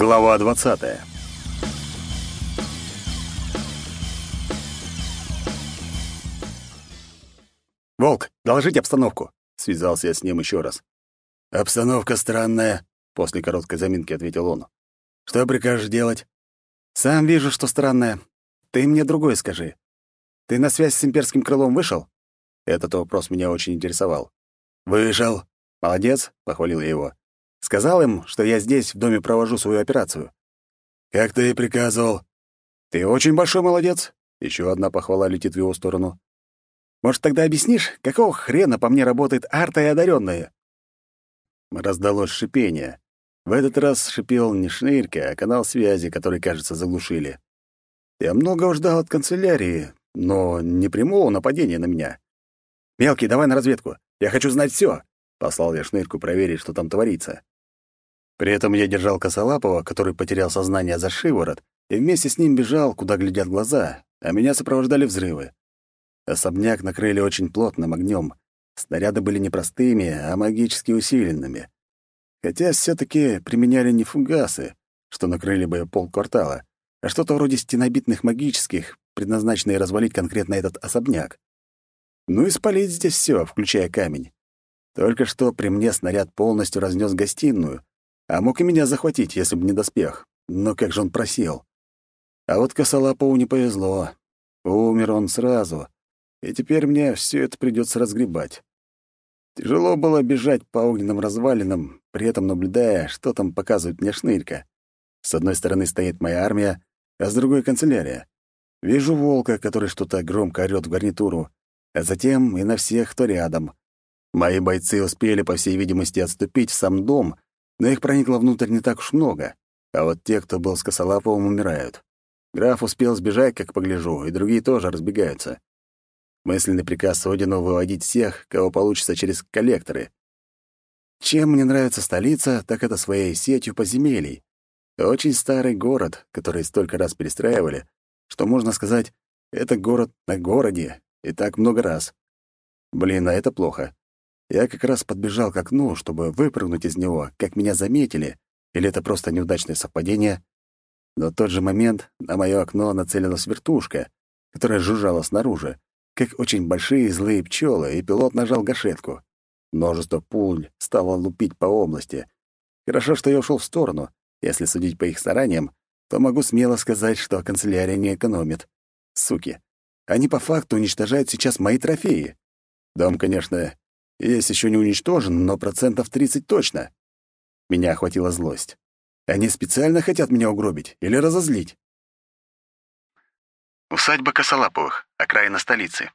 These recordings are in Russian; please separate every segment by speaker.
Speaker 1: Глава 20. Волк, доложите обстановку, связался я с ним еще раз. Обстановка странная, после короткой заминки ответил он. Что прикажешь делать? Сам вижу, что странная. Ты мне другое скажи. Ты на связь с имперским крылом вышел? Этот вопрос меня очень интересовал. Вышел. Молодец, похвалил я его. Сказал им, что я здесь, в доме, провожу свою операцию. Как ты и приказывал. Ты очень большой молодец. Еще одна похвала летит в его сторону. Может, тогда объяснишь, какого хрена по мне работает арта и одаренные? Раздалось шипение. В этот раз шипел не шнырька, а канал связи, который, кажется, заглушили. Я много ждал от канцелярии, но не прямого нападения на меня. «Мелкий, давай на разведку. Я хочу знать все. Послал я шнырьку проверить, что там творится. При этом я держал Косолапова, который потерял сознание за шиворот, и вместе с ним бежал, куда глядят глаза, а меня сопровождали взрывы. Особняк накрыли очень плотным огнем. Снаряды были не простыми, а магически усиленными. Хотя все таки применяли не фугасы, что накрыли бы полквартала, а что-то вроде стенобитных магических, предназначенные развалить конкретно этот особняк. Ну и спалить здесь все, включая камень. Только что при мне снаряд полностью разнес гостиную, а мог и меня захватить, если бы не доспех. Но как же он просел. А вот Косолапову не повезло. Умер он сразу, и теперь мне все это придется разгребать. Тяжело было бежать по огненным развалинам, при этом наблюдая, что там показывает мне шнырька. С одной стороны стоит моя армия, а с другой — канцелярия. Вижу волка, который что-то громко орёт в гарнитуру, а затем и на всех, кто рядом. Мои бойцы успели, по всей видимости, отступить в сам дом, но их проникло внутрь не так уж много, а вот те, кто был с Косолаповым, умирают. Граф успел сбежать, как погляжу, и другие тоже разбегаются. Мысленный приказ Одину выводить всех, кого получится через коллекторы. Чем мне нравится столица, так это своей сетью подземелий. Очень старый город, который столько раз перестраивали, что, можно сказать, это город на городе, и так много раз. Блин, а это плохо. Я как раз подбежал к окну, чтобы выпрыгнуть из него, как меня заметили, или это просто неудачное совпадение. Но в тот же момент на мое окно нацелилась вертушка, которая жужжала снаружи, как очень большие злые пчелы, и пилот нажал гашетку. Множество пуль стало лупить по области. Хорошо, что я ушел в сторону. Если судить по их стараниям, то могу смело сказать, что канцелярия не экономит. Суки. Они по факту уничтожают сейчас мои трофеи. Дом, конечно, есть еще не уничтожен, но процентов 30 точно. Меня охватила злость. Они специально хотят меня угробить или разозлить.
Speaker 2: Усадьба Косолаповых, окраина столицы.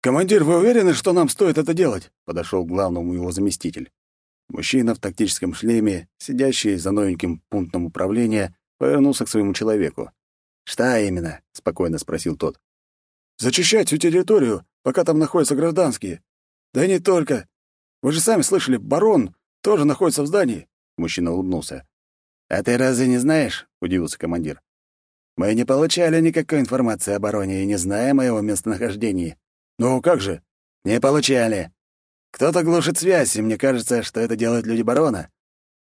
Speaker 1: «Командир, вы уверены, что нам стоит это делать?» — подошел к главному его заместитель. Мужчина в тактическом шлеме, сидящий за новеньким пунктом управления, повернулся к своему человеку. «Что именно?» — спокойно спросил тот. «Зачищать всю территорию, пока там находятся гражданские. «Да не только. Вы же сами слышали, барон тоже находится в здании». Мужчина улыбнулся. «А ты разве не знаешь?» — удивился командир. «Мы не получали никакой информации о бароне и не знаем о его местонахождении». «Ну как же?» «Не получали. Кто-то глушит связь, и мне кажется, что это делают люди барона.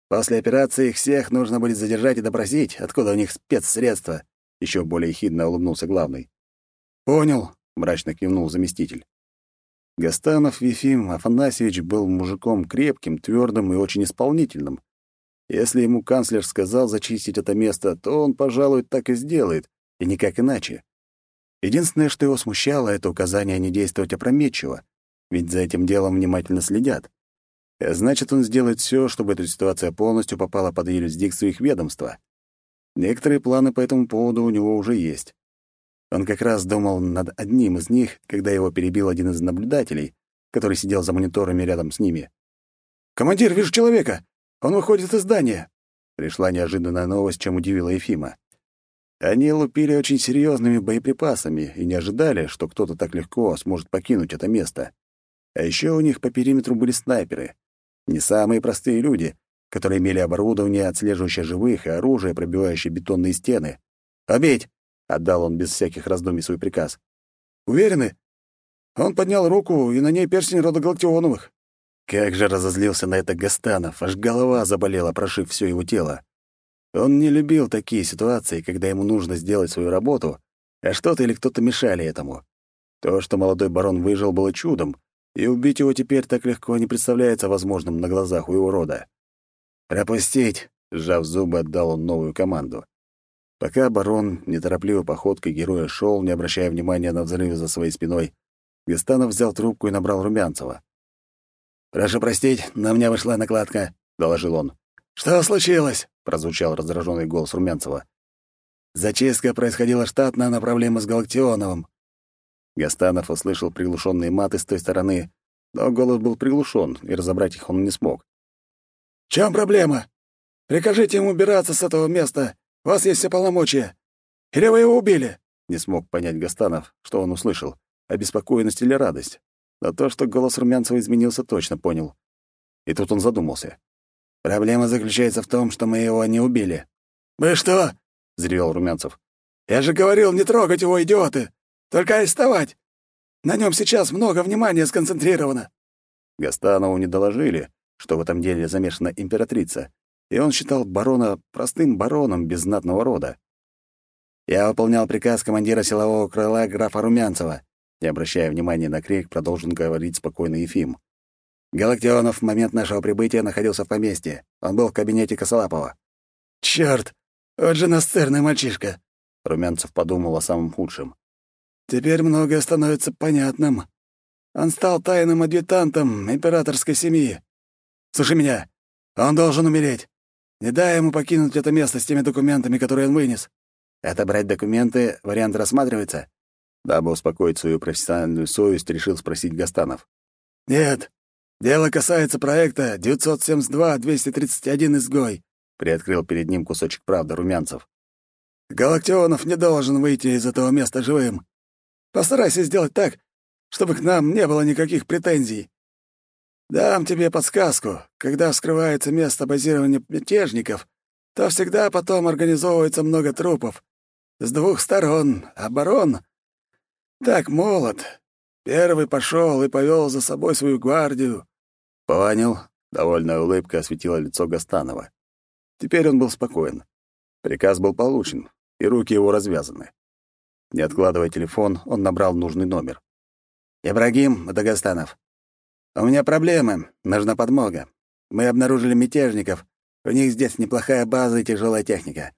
Speaker 1: После операции их всех нужно будет задержать и допросить, откуда у них спецсредства». Еще более хидно улыбнулся главный. «Понял», — мрачно кивнул заместитель. Гастанов Ефим Афанасьевич был мужиком крепким, твердым и очень исполнительным. Если ему канцлер сказал зачистить это место, то он, пожалуй, так и сделает, и никак иначе. Единственное, что его смущало, это указание не действовать опрометчиво, ведь за этим делом внимательно следят. А значит, он сделает все, чтобы эта ситуация полностью попала под юрисдикцию их ведомства. Некоторые планы по этому поводу у него уже есть. Он как раз думал над одним из них, когда его перебил один из наблюдателей, который сидел за мониторами рядом с ними. «Командир, вижу человека! Он выходит из здания!» Пришла неожиданная новость, чем удивила Ефима. Они лупили очень серьезными боеприпасами и не ожидали, что кто-то так легко сможет покинуть это место. А еще у них по периметру были снайперы. Не самые простые люди, которые имели оборудование, отслеживающее живых, и оружие, пробивающее бетонные стены. «Убить! Отдал он без всяких раздумий свой приказ. «Уверены?» Он поднял руку, и на ней перстень рода Галактионовых. Как же разозлился на это Гастанов, аж голова заболела, прошив все его тело. Он не любил такие ситуации, когда ему нужно сделать свою работу, а что-то или кто-то мешали этому. То, что молодой барон выжил, было чудом, и убить его теперь так легко не представляется возможным на глазах у его рода. «Пропустить!» — сжав зубы, отдал он новую команду. Пока барон неторопливой походкой героя шел, не обращая внимания на взрывы за своей спиной, Гастанов взял трубку и набрал Румянцева. «Прошу простить, на меня вышла накладка», — доложил он. «Что случилось?» — прозвучал раздраженный голос Румянцева. «Зачистка происходила штатно на проблемы с Галактионовым». Гастанов услышал приглушенные маты с той стороны, но голос был приглушен, и разобрать их он не смог. «В чем проблема? Прикажите ему убираться с этого места. У вас есть все полномочия. Или вы его убили?» Не смог понять Гастанов, что он услышал, обеспокоенность или радость. Но то, что голос Румянцева изменился, точно понял. И тут он задумался. Проблема заключается в том, что мы его не убили». «Вы что?» — взревел Румянцев. «Я же говорил, не трогать его, идиоты! Только арестовать! На нем сейчас много внимания сконцентрировано!» Гастанову не доложили, что в этом деле замешана императрица, и он считал барона простым бароном без знатного рода. «Я выполнял приказ командира силового крыла графа Румянцева», не обращая внимания на крик, продолжил говорить спокойно Ефим. Галактионов в момент нашего прибытия находился в поместье. Он был в кабинете Косолапова. «Чёрт! Вот же настырный мальчишка!» Румянцев подумал о самом худшем. «Теперь многое становится понятным. Он стал тайным адъютантом императорской семьи. Слушай меня, он должен умереть. Не дай ему покинуть это место с теми документами, которые он вынес. Отобрать документы, вариант рассматривается?» Дабы успокоить свою профессиональную совесть, решил спросить Гастанов. «Нет, «Дело касается проекта 972-231 изгой», — приоткрыл перед ним кусочек правды Румянцев. «Галактионов не должен выйти из этого места живым. Постарайся сделать так, чтобы к нам не было никаких претензий. Дам тебе подсказку. Когда вскрывается место базирования мятежников, то всегда потом организовывается много трупов. С двух сторон. Оборон так молод. Первый пошел и повел за собой свою гвардию. «Понял». Довольная улыбка осветила лицо Гастанова. Теперь он был спокоен. Приказ был получен, и руки его развязаны. Не откладывая телефон, он набрал нужный номер. «Ибрагим, это Гастанов. У меня проблемы, нужна подмога. Мы обнаружили мятежников. У них здесь неплохая база и тяжелая техника.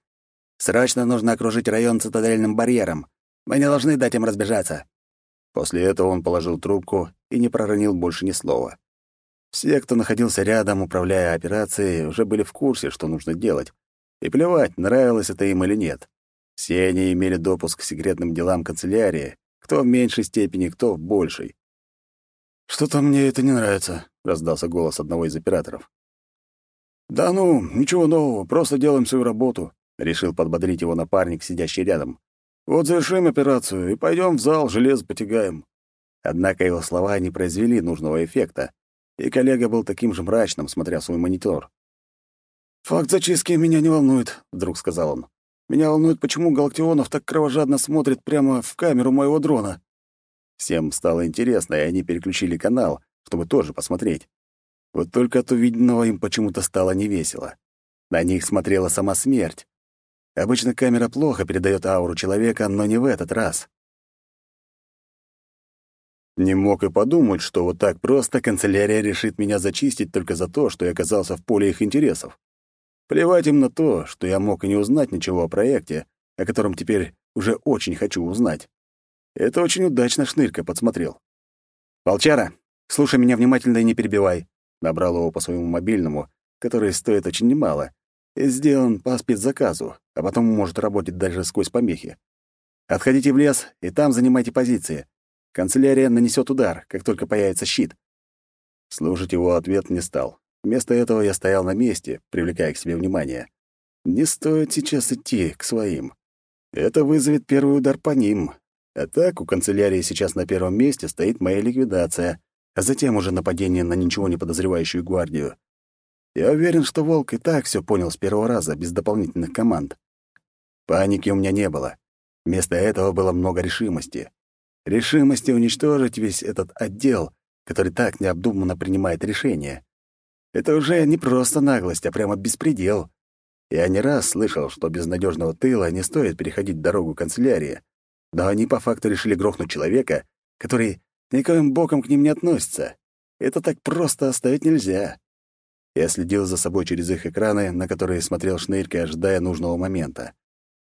Speaker 1: Срочно нужно окружить район цитадельным барьером. Мы не должны дать им разбежаться». После этого он положил трубку и не проронил больше ни слова. Все, кто находился рядом, управляя операцией, уже были в курсе, что нужно делать. И плевать, нравилось это им или нет. Все они имели допуск к секретным делам канцелярии, кто в меньшей степени, кто в большей. «Что-то мне это не нравится», — раздался голос одного из операторов. «Да ну, ничего нового, просто делаем свою работу», — решил подбодрить его напарник, сидящий рядом. «Вот завершим операцию и пойдем в зал, железо потягаем». Однако его слова не произвели нужного эффекта и коллега был таким же мрачным, смотря свой монитор. «Факт зачистки меня не волнует», — вдруг сказал он. «Меня волнует, почему Галактионов так кровожадно смотрит прямо в камеру моего дрона». Всем стало интересно, и они переключили канал, чтобы тоже посмотреть. Вот только от увиденного им почему-то стало невесело. На них смотрела сама смерть. Обычно камера плохо передает ауру человека, но не в этот раз. Не мог и подумать, что вот так просто канцелярия решит меня зачистить только за то, что я оказался в поле их интересов. Плевать им на то, что я мог и не узнать ничего о проекте, о котором теперь уже очень хочу узнать. Это очень удачно Шнырька подсмотрел. «Волчара, слушай меня внимательно и не перебивай», — набрал его по своему мобильному, который стоит очень немало, и сделан по спецзаказу, а потом может работать даже сквозь помехи. Отходите в лес и там занимайте позиции. Канцелярия нанесет удар, как только появится щит. Слушать его ответ не стал. Вместо этого я стоял на месте, привлекая к себе внимание. Не стоит сейчас идти к своим. Это вызовет первый удар по ним. А так, у канцелярии сейчас на первом месте стоит моя ликвидация, а затем уже нападение на ничего не подозревающую гвардию. Я уверен, что Волк и так все понял с первого раза, без дополнительных команд. Паники у меня не было. Вместо этого было много решимости решимости уничтожить весь этот отдел который так необдуманно принимает решения. Это уже не просто наглость, а прямо беспредел. Я не раз слышал, что без надежного тыла не стоит переходить дорогу канцелярии, но они по факту решили грохнуть человека, который никоим боком к ним не относится. Это так просто оставить нельзя. Я следил за собой через их экраны, на которые смотрел Шнырька, ожидая нужного момента.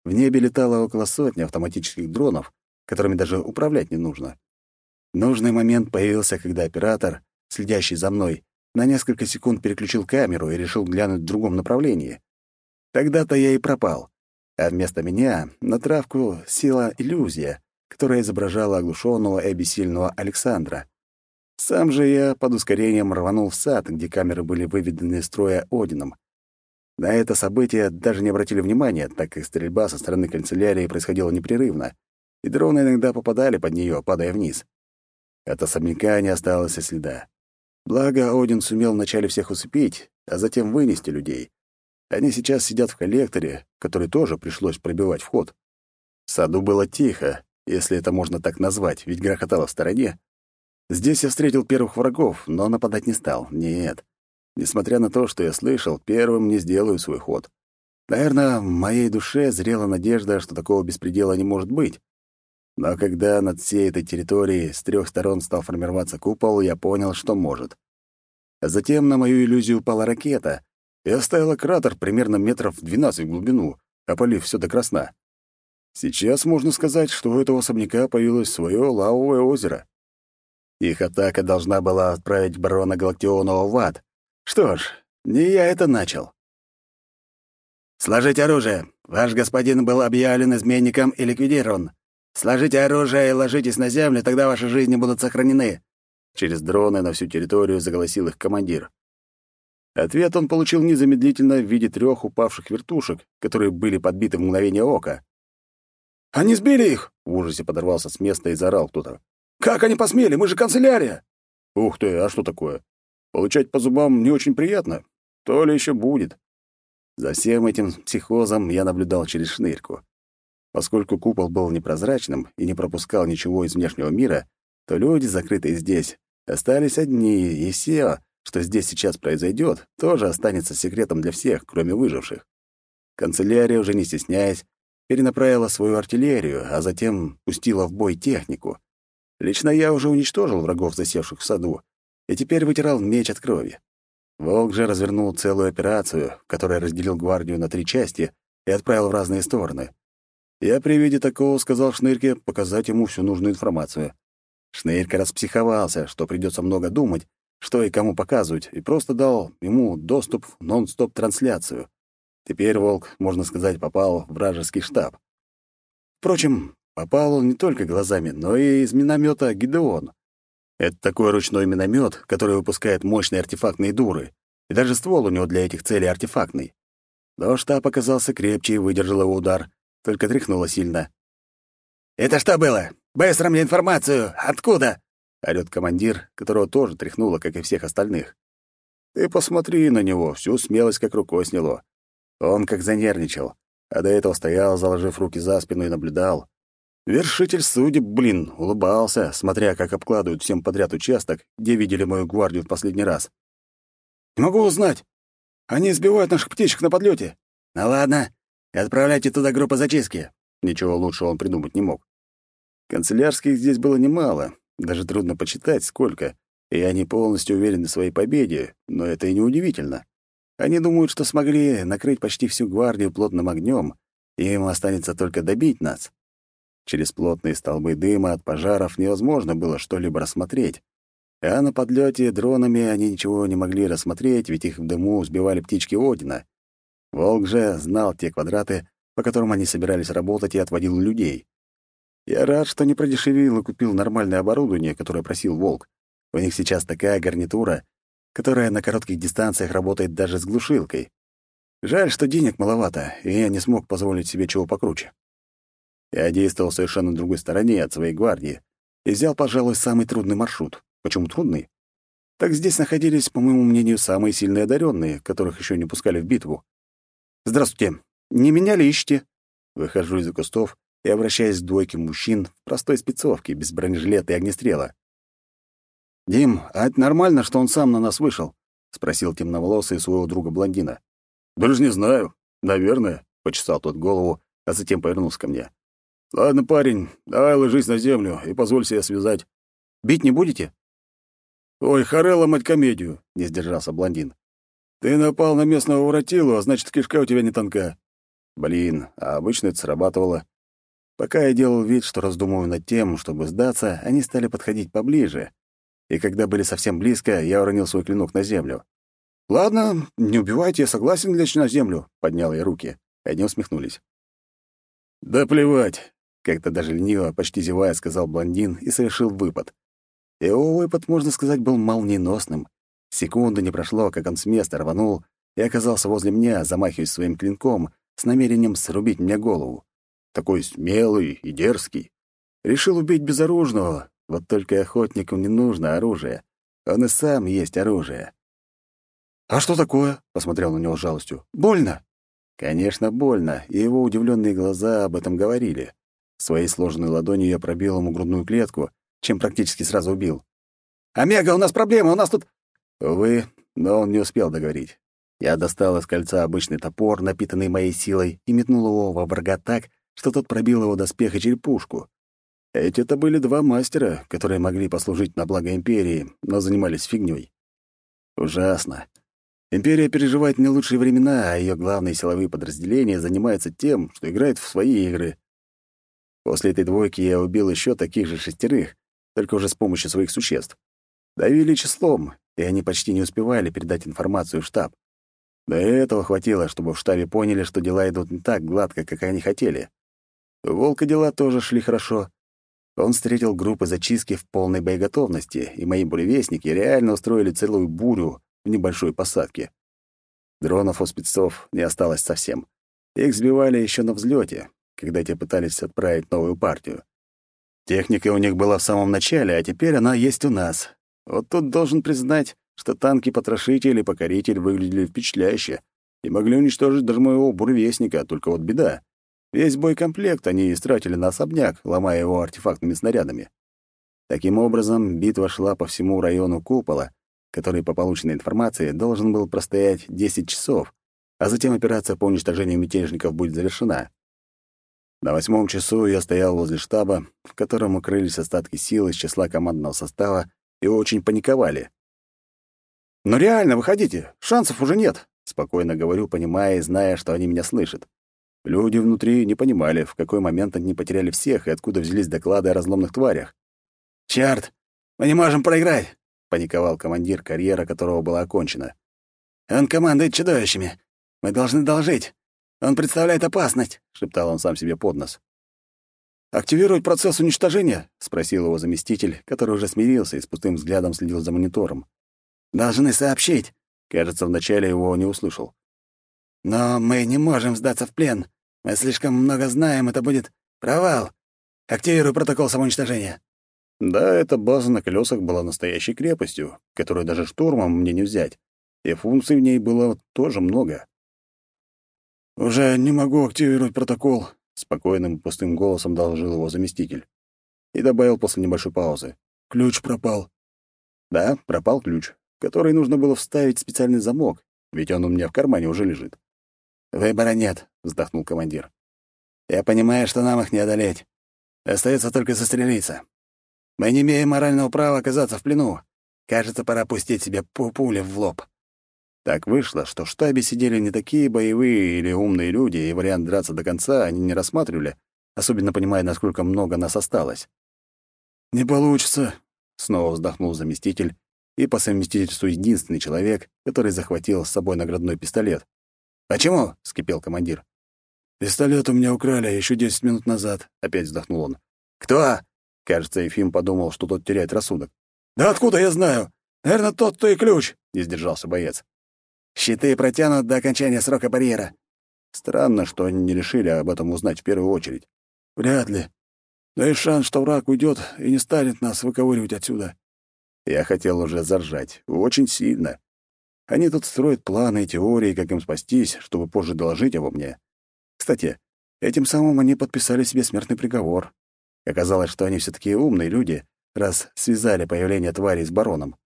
Speaker 1: В небе летало около сотни автоматических дронов, которыми даже управлять не нужно. Нужный момент появился, когда оператор, следящий за мной, на несколько секунд переключил камеру и решил глянуть в другом направлении. Тогда-то я и пропал, а вместо меня на травку села иллюзия, которая изображала оглушенного и обессильного Александра. Сам же я под ускорением рванул в сад, где камеры были выведены из строя Одином. На это событие даже не обратили внимания, так как стрельба со стороны канцелярии происходила непрерывно, и дроны иногда попадали под нее, падая вниз. От особняка не осталось и следа. Благо, Один сумел вначале всех усыпить, а затем вынести людей. Они сейчас сидят в коллекторе, который тоже пришлось пробивать вход. В саду было тихо, если это можно так назвать, ведь грохотало в стороне. Здесь я встретил первых врагов, но нападать не стал. Нет. Несмотря на то, что я слышал, первым не сделаю свой ход. Наверное, в моей душе зрела надежда, что такого беспредела не может быть. Но когда над всей этой территорией с трех сторон стал формироваться купол, я понял, что может. Затем на мою иллюзию упала ракета и оставила кратер примерно метров 12 в глубину, опалив все до красна. Сейчас можно сказать, что у этого особняка появилось свое лавовое озеро. Их атака должна была отправить барона Галактионова в ад. Что ж, не я это начал. «Сложить оружие. Ваш господин был объявлен изменником и ликвидирован. Сложите оружие и ложитесь на землю, тогда ваши жизни будут сохранены». Через дроны на всю территорию заголосил их командир. Ответ он получил незамедлительно в виде трех упавших вертушек, которые были подбиты в мгновение ока. «Они сбили их!» — в ужасе подорвался с места и заорал кто-то. «Как они посмели? Мы же канцелярия!» «Ух ты, а что такое? Получать по зубам не очень приятно. То ли еще будет». За всем этим психозом я наблюдал через шнырьку. Поскольку купол был непрозрачным и не пропускал ничего из внешнего мира, то люди, закрытые здесь, остались одни, и все, что здесь сейчас произойдет, тоже останется секретом для всех, кроме выживших. Канцелярия, уже не стесняясь, перенаправила свою артиллерию, а затем пустила в бой технику. Лично я уже уничтожил врагов, засевших в саду, и теперь вытирал меч от крови. Волк же развернул целую операцию, которая разделил гвардию на три части и отправил в разные стороны. Я при виде такого сказал Шнырке показать ему всю нужную информацию. Шнырька распсиховался, что придется много думать, что и кому показывать, и просто дал ему доступ в нон-стоп-трансляцию. Теперь Волк, можно сказать, попал в вражеский штаб. Впрочем, попал он не только глазами, но и из миномета «Гидеон». Это такой ручной миномет, который выпускает мощные артефактные дуры, и даже ствол у него для этих целей артефактный. Но штаб оказался крепче и выдержал его удар — только тряхнуло сильно. «Это что было? Быстро мне информацию! Откуда?» — орёт командир, которого тоже тряхнуло, как и всех остальных. «Ты посмотри на него, всю смелость как рукой сняло. Он как занервничал, а до этого стоял, заложив руки за спину и наблюдал. Вершитель судеб, блин, улыбался, смотря, как обкладывают всем подряд участок, где видели мою гвардию в последний раз. «Не могу узнать. Они сбивают наших птичек на подлете. «Ну ладно, отправляйте туда группу зачистки». Ничего лучшего он придумать не мог. Канцелярских здесь было немало, даже трудно почитать, сколько, и они полностью уверены в своей победе, но это и не удивительно. Они думают, что смогли накрыть почти всю гвардию плотным огнем, и им останется только добить нас. Через плотные столбы дыма от пожаров невозможно было что-либо рассмотреть. А на подлете дронами они ничего не могли рассмотреть, ведь их в дыму сбивали птички Одина. Волк же знал те квадраты, по которым они собирались работать, и отводил людей. Я рад, что не продешевил и купил нормальное оборудование, которое просил Волк. У них сейчас такая гарнитура, которая на коротких дистанциях работает даже с глушилкой. Жаль, что денег маловато, и я не смог позволить себе чего покруче. Я действовал совершенно другой стороне от своей гвардии и взял, пожалуй, самый трудный маршрут. Почему трудный? Так здесь находились, по моему мнению, самые сильные одаренные, которых еще не пускали в битву. «Здравствуйте. Не меня ли ищете?» Выхожу из-за кустов и обращаюсь к двойке мужчин в простой спецовке, без бронежилета и огнестрела. «Дим, а это нормально, что он сам на нас вышел?» — спросил темноволосый своего друга-блондина. «Даже не знаю. Наверное», — почесал тот голову, а затем повернулся ко мне. «Ладно, парень, давай ложись на землю и позволь себе связать. Бить не будете?» «Ой, харе ломать комедию», — не сдержался блондин. «Ты напал на местного воротилу, а значит, кишка у тебя не тонка». Блин, а обычно это срабатывало. Пока я делал вид, что раздумываю над тем, чтобы сдаться, они стали подходить поближе. И когда были совсем близко, я уронил свой клинок на землю. «Ладно, не убивайте, я согласен лечь на землю», — поднял я руки. Они усмехнулись. «Да плевать», — как-то даже лениво, почти зевая, сказал блондин и совершил выпад. Его выпад, можно сказать, был молниеносным. Секунды не прошло, как он с места рванул и оказался возле меня, замахиваясь своим клинком, с намерением срубить мне голову такой смелый и дерзкий. Решил убить безоружного, вот только охотнику не нужно оружие. Он и сам есть оружие. «А что такое?» — посмотрел на него с жалостью. «Больно?» Конечно, больно, и его удивленные глаза об этом говорили. Своей сложенной ладонью я пробил ему грудную клетку, чем практически сразу убил. «Омега, у нас проблема, у нас тут...» Увы, но он не успел договорить. Я достал из кольца обычный топор, напитанный моей силой, и метнул его во врага так, что тот пробил его доспех и черепушку. Эти это были два мастера, которые могли послужить на благо Империи, но занимались фигнёй. Ужасно. Империя переживает не лучшие времена, а ее главные силовые подразделения занимаются тем, что играют в свои игры. После этой двойки я убил еще таких же шестерых, только уже с помощью своих существ. Давили числом, и они почти не успевали передать информацию в штаб. До этого хватило, чтобы в штабе поняли, что дела идут не так гладко, как они хотели. У Волка дела тоже шли хорошо. Он встретил группы зачистки в полной боеготовности, и мои буревестники реально устроили целую бурю в небольшой посадке. Дронов у спецов не осталось совсем. Их сбивали еще на взлете, когда те пытались отправить новую партию. Техника у них была в самом начале, а теперь она есть у нас. Вот тут должен признать, что танки-потрошитель и покоритель выглядели впечатляюще и могли уничтожить даже моего буревестника, только вот беда. Весь боекомплект они истратили на особняк, ломая его артефактными снарядами. Таким образом, битва шла по всему району купола, который, по полученной информации, должен был простоять 10 часов, а затем операция по уничтожению мятежников будет завершена. На восьмом часу я стоял возле штаба, в котором укрылись остатки сил из числа командного состава и очень паниковали. «Ну реально, выходите, шансов уже нет», — спокойно говорю, понимая и зная, что они меня слышат. Люди внутри не понимали, в какой момент они потеряли всех и откуда взялись доклады о разломных тварях. «Чарт, мы не можем проиграть!» — паниковал командир, карьера которого была окончена. «Он командует чудовищами. Мы должны должить. Он представляет опасность», — шептал он сам себе под нос. «Активировать процесс уничтожения?» — спросил его заместитель, который уже смирился и с пустым взглядом следил за монитором. «Должны сообщить». Кажется, вначале его не услышал. Но мы не можем сдаться в плен. Мы слишком много знаем, это будет провал. Активируй протокол самоуничтожения. Да, эта база на колесах была настоящей крепостью, которую даже штурмом мне не взять. И функций в ней было тоже много. «Уже не могу активировать протокол», — спокойным пустым голосом доложил его заместитель. И добавил после небольшой паузы. «Ключ пропал». Да, пропал ключ, который нужно было вставить в специальный замок, ведь он у меня в кармане уже лежит. «Выбора нет», — вздохнул командир. «Я понимаю, что нам их не одолеть. Остается только застрелиться. Мы не имеем морального права оказаться в плену. Кажется, пора пустить себе пули в лоб». Так вышло, что в штабе сидели не такие боевые или умные люди, и вариант драться до конца они не рассматривали, особенно понимая, насколько много нас осталось. «Не получится», — снова вздохнул заместитель и по совместительству единственный человек, который захватил с собой наградной пистолет. «Почему?» — вскипел командир. «Пистолет у меня украли еще десять минут назад», — опять вздохнул он. «Кто?» — кажется, Ефим подумал, что тот теряет рассудок. «Да откуда я знаю? Наверное, тот, кто и ключ», — не сдержался боец. «Щиты протянут до окончания срока барьера». Странно, что они не решили об этом узнать в первую очередь. «Вряд ли. Но есть шанс, что враг уйдет и не станет нас выковыривать отсюда». Я хотел уже заржать. Очень сильно. Они тут строят планы и теории, как им спастись, чтобы позже доложить обо мне. Кстати, этим самым они подписали себе смертный приговор. Оказалось, что они все таки умные люди, раз связали появление твари с бароном.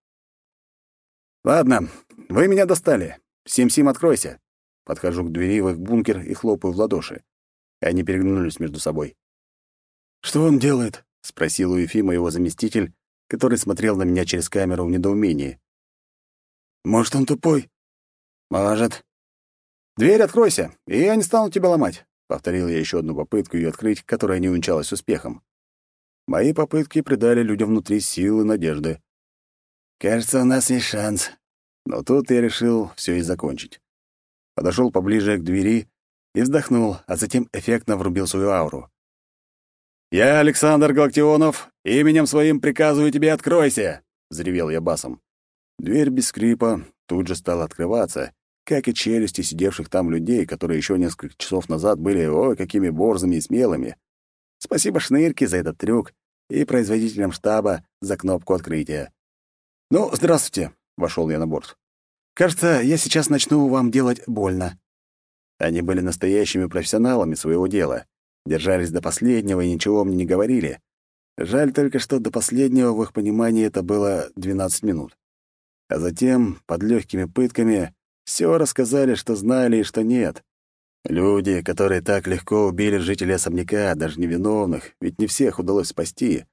Speaker 1: «Ладно, вы меня достали. Сим-Сим, откройся!» Подхожу к двери в их бункер и хлопаю в ладоши. Они переглянулись между собой. «Что он делает?» — спросил у Ефима его заместитель, который смотрел на меня через камеру в недоумении. «Может, он тупой?» «Может». «Дверь откройся, и я не стану тебя ломать», — повторил я еще одну попытку ее открыть, которая не увенчалась успехом. Мои попытки придали людям внутри силы надежды. «Кажется, у нас есть шанс». Но тут я решил все и закончить. Подошел поближе к двери и вздохнул, а затем эффектно врубил свою ауру. «Я, Александр Галактионов, именем своим приказываю тебе откройся!» — взревел я басом. Дверь без скрипа тут же стала открываться, как и челюсти сидевших там людей, которые еще несколько часов назад были ой, какими борзыми и смелыми. Спасибо Шнырке за этот трюк и производителям штаба за кнопку открытия. «Ну, здравствуйте», — вошел я на борт. «Кажется, я сейчас начну вам делать больно». Они были настоящими профессионалами своего дела, держались до последнего и ничего мне не говорили. Жаль только, что до последнего в их понимании это было 12 минут. А затем, под легкими пытками, все рассказали, что знали и что нет. Люди, которые так легко убили жителей особняка, даже невиновных, ведь не всех удалось спасти.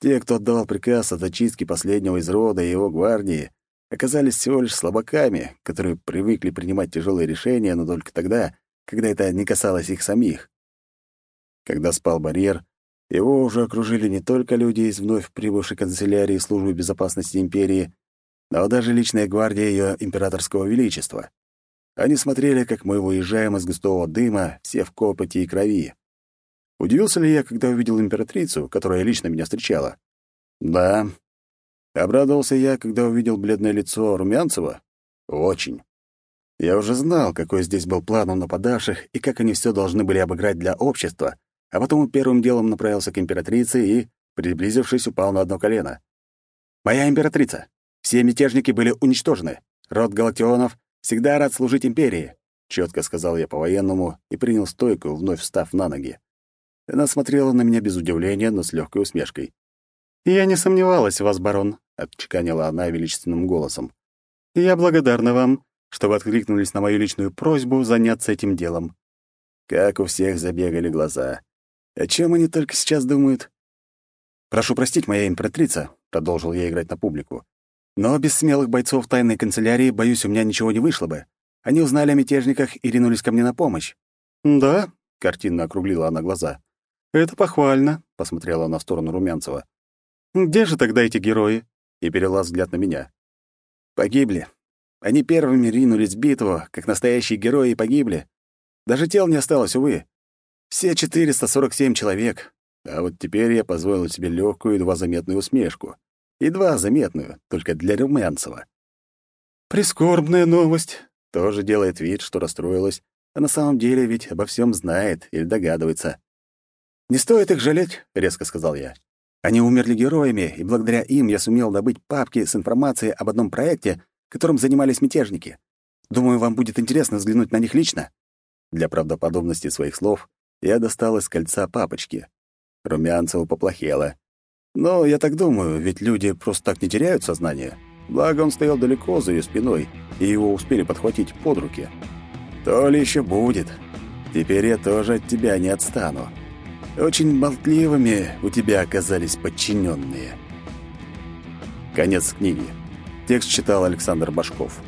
Speaker 1: Те, кто отдавал приказ о зачистке последнего из рода и его гвардии, оказались всего лишь слабаками, которые привыкли принимать тяжелые решения, но только тогда, когда это не касалось их самих. Когда спал барьер, его уже окружили не только люди из вновь прибывшей канцелярии службы безопасности империи, но даже личная гвардия ее императорского величества. Они смотрели, как мы выезжаем из густого дыма, все в копоти и крови. Удивился ли я, когда увидел императрицу, которая лично меня встречала? Да, Обрадовался я, когда увидел бледное лицо Румянцева? Очень. Я уже знал, какой здесь был план у нападавших и как они все должны были обыграть для общества, а потом первым делом направился к императрице и, приблизившись, упал на одно колено. «Моя императрица! Все мятежники были уничтожены. Род Галактионов всегда рад служить империи», — четко сказал я по-военному и принял стойку, вновь встав на ноги. Она смотрела на меня без удивления, но с легкой усмешкой. «Я не сомневалась в вас, барон», — отчеканила она величественным голосом. «Я благодарна вам, что вы откликнулись на мою личную просьбу заняться этим делом». Как у всех забегали глаза. О чем они только сейчас думают? «Прошу простить, моя императрица», — продолжил я играть на публику. «Но без смелых бойцов тайной канцелярии, боюсь, у меня ничего не вышло бы. Они узнали о мятежниках и ринулись ко мне на помощь». «Да?» — картинно округлила она глаза. «Это похвально», — посмотрела она в сторону Румянцева. «Где же тогда эти герои?» И перевела взгляд на меня. «Погибли. Они первыми ринулись в битву, как настоящие герои, и погибли. Даже тел не осталось, увы. Все 447 человек. А вот теперь я позволил себе легкую, едва заметную усмешку. Едва заметную, только для Румянцева. «Прискорбная новость», — тоже делает вид, что расстроилась, а на самом деле ведь обо всем знает или догадывается. «Не стоит их жалеть», — резко сказал я. Они умерли героями, и благодаря им я сумел добыть папки с информацией об одном проекте, которым занимались мятежники. Думаю, вам будет интересно взглянуть на них лично». Для правдоподобности своих слов я достал из кольца папочки. Румянцеву поплохело. Но я так думаю, ведь люди просто так не теряют сознание. Благо он стоял далеко за ее спиной, и его успели подхватить под руки. То ли еще будет. Теперь я тоже от тебя не отстану. Очень болтливыми у тебя оказались подчиненные. Конец книги. Текст читал Александр Башков.